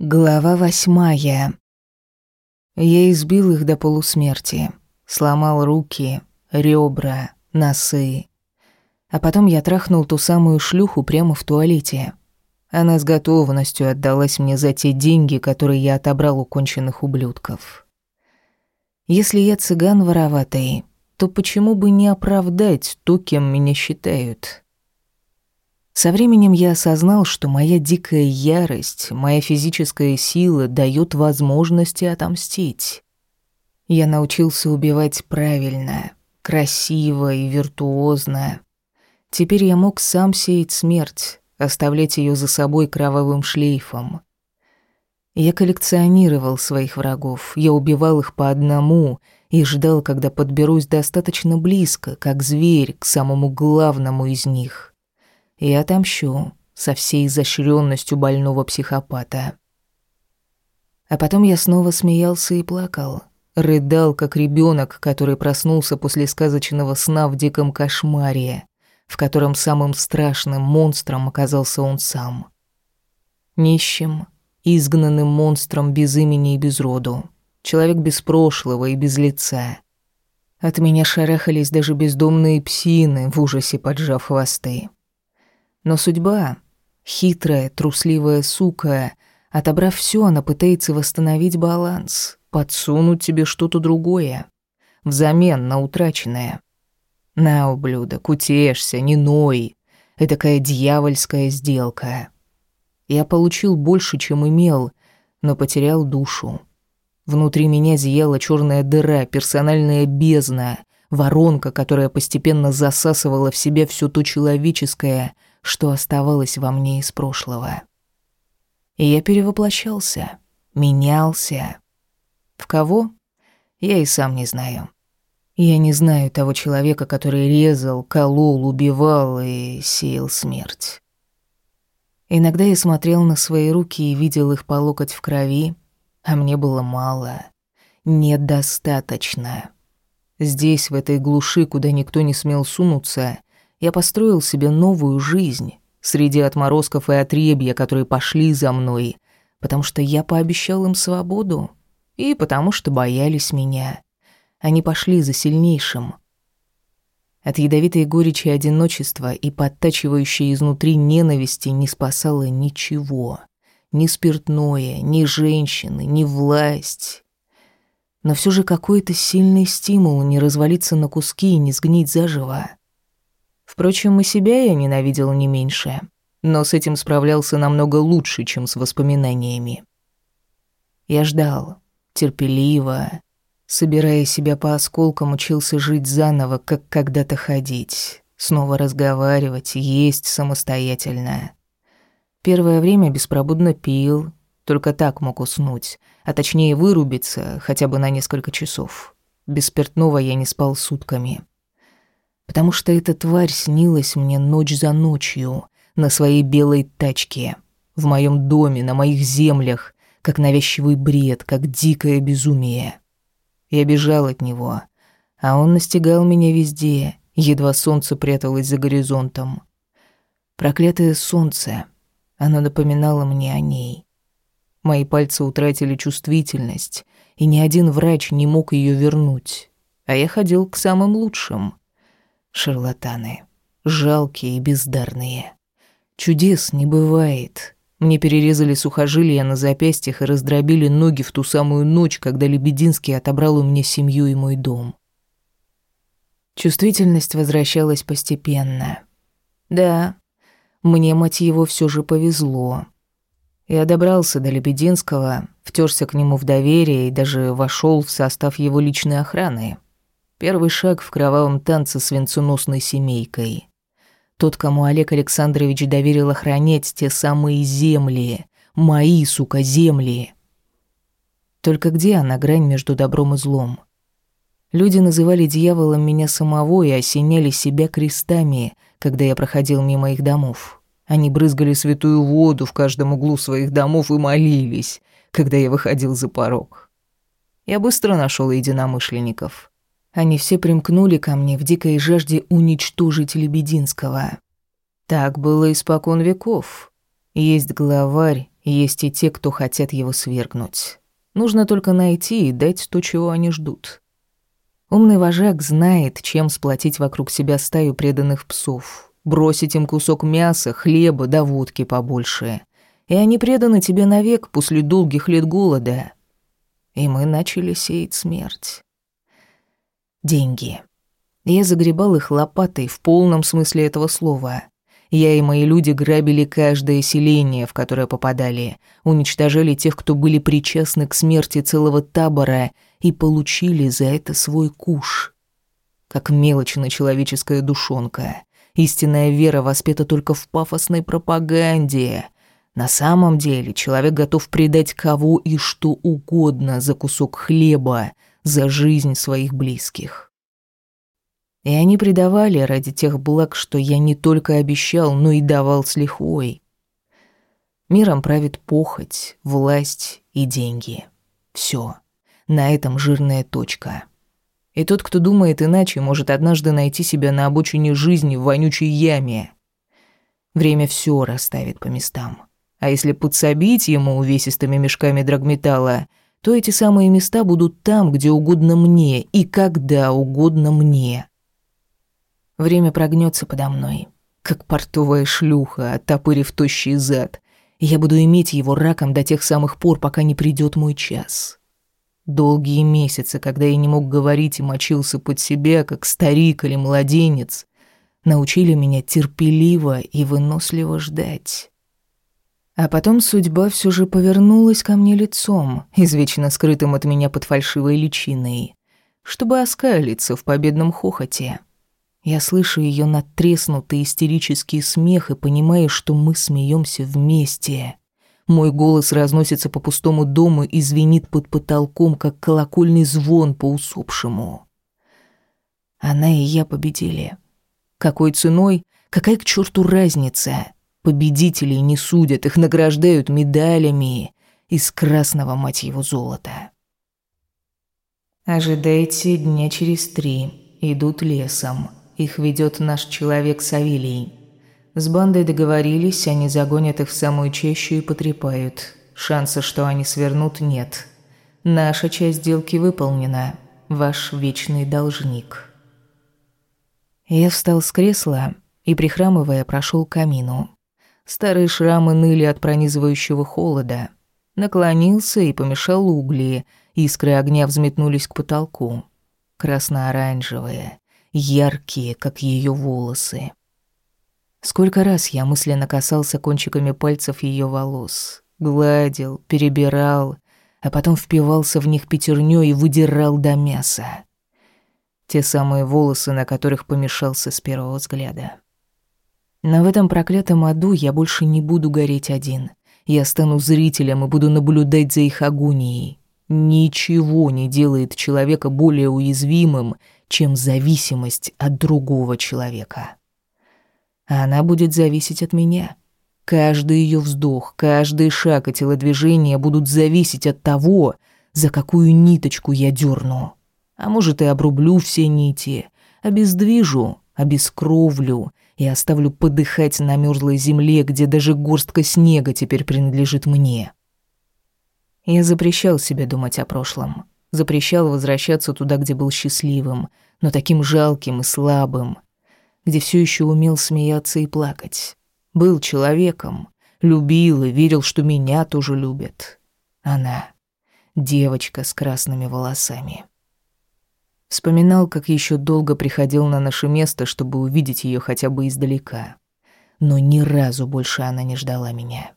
Глава восьмая. Я избил их до полусмерти. Сломал руки, ребра, носы. А потом я трахнул ту самую шлюху прямо в туалете. Она с готовностью отдалась мне за те деньги, которые я отобрал у конченных ублюдков. Если я цыган вороватый, то почему бы не оправдать то, кем меня считают? Со временем я осознал, что моя дикая ярость, моя физическая сила дают возможности отомстить. Я научился убивать правильно, красиво и виртуозно. Теперь я мог сам сеять смерть, оставлять ее за собой кровавым шлейфом. Я коллекционировал своих врагов, я убивал их по одному и ждал, когда подберусь достаточно близко, как зверь, к самому главному из них и отомщу со всей изощренностью больного психопата. А потом я снова смеялся и плакал, рыдал, как ребенок, который проснулся после сказочного сна в диком кошмаре, в котором самым страшным монстром оказался он сам. Нищим, изгнанным монстром без имени и без роду, человек без прошлого и без лица. От меня шарахались даже бездомные псины, в ужасе поджав хвосты. Но судьба, хитрая, трусливая сука, отобрав все, она пытается восстановить баланс, подсунуть тебе что-то другое, взамен на утраченное. На, ублюдок, утешься, не ной. Это такая дьявольская сделка. Я получил больше, чем имел, но потерял душу. Внутри меня зияла черная дыра, персональная бездна, воронка, которая постепенно засасывала в себя все то человеческое — что оставалось во мне из прошлого. И я перевоплощался, менялся. В кого? Я и сам не знаю. Я не знаю того человека, который резал, колол, убивал и сеял смерть. Иногда я смотрел на свои руки и видел их по локоть в крови, а мне было мало, недостаточно. Здесь, в этой глуши, куда никто не смел сунуться, я построил себе новую жизнь среди отморозков и отребья, которые пошли за мной, потому что я пообещал им свободу и потому что боялись меня. Они пошли за сильнейшим. От ядовитой горечи одиночества и подтачивающей изнутри ненависти не спасало ничего. Ни спиртное, ни женщины, ни власть. Но все же какой-то сильный стимул не развалиться на куски и не сгнить заживо. Впрочем, и себя я ненавидел не меньше, но с этим справлялся намного лучше, чем с воспоминаниями. Я ждал, терпеливо, собирая себя по осколкам, учился жить заново, как когда-то ходить, снова разговаривать, есть самостоятельно. Первое время беспробудно пил, только так мог уснуть, а точнее вырубиться хотя бы на несколько часов. Без спиртного я не спал сутками потому что эта тварь снилась мне ночь за ночью на своей белой тачке, в моем доме, на моих землях, как навязчивый бред, как дикое безумие. Я бежал от него, а он настигал меня везде, едва солнце пряталось за горизонтом. Проклятое солнце, оно напоминало мне о ней. Мои пальцы утратили чувствительность, и ни один врач не мог ее вернуть, а я ходил к самым лучшим — Шарлатаны. Жалкие и бездарные. Чудес не бывает. Мне перерезали сухожилия на запястьях и раздробили ноги в ту самую ночь, когда Лебединский отобрал у меня семью и мой дом. Чувствительность возвращалась постепенно. Да, мне, мать его, все же повезло. Я добрался до Лебединского, втерся к нему в доверие и даже вошел в состав его личной охраны. Первый шаг в кровавом танце с венценосной семейкой. Тот, кому Олег Александрович доверил охранять те самые земли. Мои, сука, земли. Только где она, грань между добром и злом? Люди называли дьяволом меня самого и осеняли себя крестами, когда я проходил мимо их домов. Они брызгали святую воду в каждом углу своих домов и молились, когда я выходил за порог. Я быстро нашел единомышленников. Они все примкнули ко мне в дикой жажде уничтожить Лебединского. Так было испокон веков. Есть главарь, есть и те, кто хотят его свергнуть. Нужно только найти и дать то, чего они ждут. Умный вожак знает, чем сплотить вокруг себя стаю преданных псов, бросить им кусок мяса, хлеба да водки побольше. И они преданы тебе навек после долгих лет голода. И мы начали сеять смерть. Деньги. Я загребал их лопатой в полном смысле этого слова. Я и мои люди грабили каждое селение, в которое попадали, уничтожали тех, кто были причастны к смерти целого табора — и получили за это свой куш. Как мелочная человеческая душонка. Истинная вера воспета только в пафосной пропаганде. На самом деле человек готов предать кого и что угодно за кусок хлеба, за жизнь своих близких. И они предавали ради тех благ, что я не только обещал, но и давал с лихвой. Миром правит похоть, власть и деньги. Все. На этом жирная точка. И тот, кто думает иначе, может однажды найти себя на обочине жизни в вонючей яме. Время все расставит по местам. А если подсобить ему увесистыми мешками драгметалла, то эти самые места будут там, где угодно мне и когда угодно мне. Время прогнется подо мной, как портовая шлюха, оттопырив тощий зад, я буду иметь его раком до тех самых пор, пока не придет мой час. Долгие месяцы, когда я не мог говорить и мочился под себя, как старик или младенец, научили меня терпеливо и выносливо ждать. А потом судьба все же повернулась ко мне лицом, извечно скрытым от меня под фальшивой личиной, чтобы оскалиться в победном хохоте. Я слышу ее надтреснутый истерический смех и понимаю, что мы смеемся вместе. Мой голос разносится по пустому дому и звенит под потолком, как колокольный звон по усопшему. Она и я победили. Какой ценой? Какая к черту разница? Победителей не судят, их награждают медалями из красного, мать его, золота. Ожидайте дня через три. Идут лесом. Их ведет наш человек Савелий. С бандой договорились, они загонят их в самую чащу и потрепают. Шанса, что они свернут, нет. Наша часть сделки выполнена. Ваш вечный должник. Я встал с кресла и, прихрамывая, прошел к камину. Старые шрамы ныли от пронизывающего холода. Наклонился и помешал угли. Искры огня взметнулись к потолку. Красно-оранжевые, яркие, как ее волосы. Сколько раз я мысленно касался кончиками пальцев ее волос, гладил, перебирал, а потом впивался в них пятернёй и выдирал до мяса. Те самые волосы, на которых помешался с первого взгляда. Но в этом проклятом аду я больше не буду гореть один. Я стану зрителем и буду наблюдать за их агонией. Ничего не делает человека более уязвимым, чем зависимость от другого человека а она будет зависеть от меня. Каждый ее вздох, каждый шаг и телодвижение будут зависеть от того, за какую ниточку я дерну. А может, и обрублю все нити, обездвижу, обескровлю и оставлю подыхать на мерзлой земле, где даже горстка снега теперь принадлежит мне. Я запрещал себе думать о прошлом, запрещал возвращаться туда, где был счастливым, но таким жалким и слабым, где все еще умел смеяться и плакать. Был человеком, любил и верил, что меня тоже любят. Она — девочка с красными волосами. Вспоминал, как еще долго приходил на наше место, чтобы увидеть ее хотя бы издалека. Но ни разу больше она не ждала меня.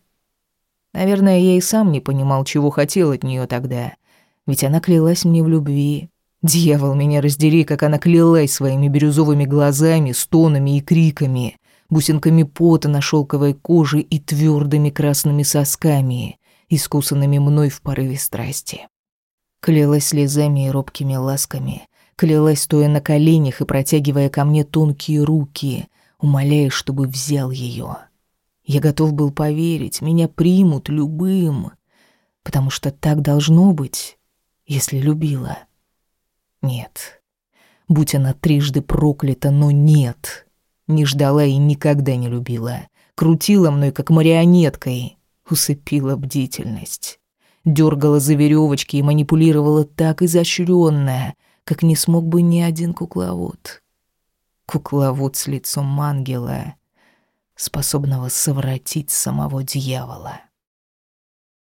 Наверное, я и сам не понимал, чего хотел от нее тогда, ведь она клялась мне в любви, Дьявол меня раздери, как она клялась своими бирюзовыми глазами, стонами и криками, бусинками пота на шелковой коже и твердыми красными сосками, искусанными мной в порыве страсти. Клялась слезами и робкими ласками, клялась, стоя на коленях и протягивая ко мне тонкие руки, умоляя, чтобы взял ее. Я готов был поверить, меня примут любым, потому что так должно быть, если любила. Нет. Будь она трижды проклята, но нет. Не ждала и никогда не любила. Крутила мной, как марионеткой. усыпила бдительность. Дергала за веревочки и манипулировала так изощренно, как не смог бы ни один кукловод. Кукловод с лицом ангела, способного совратить самого дьявола.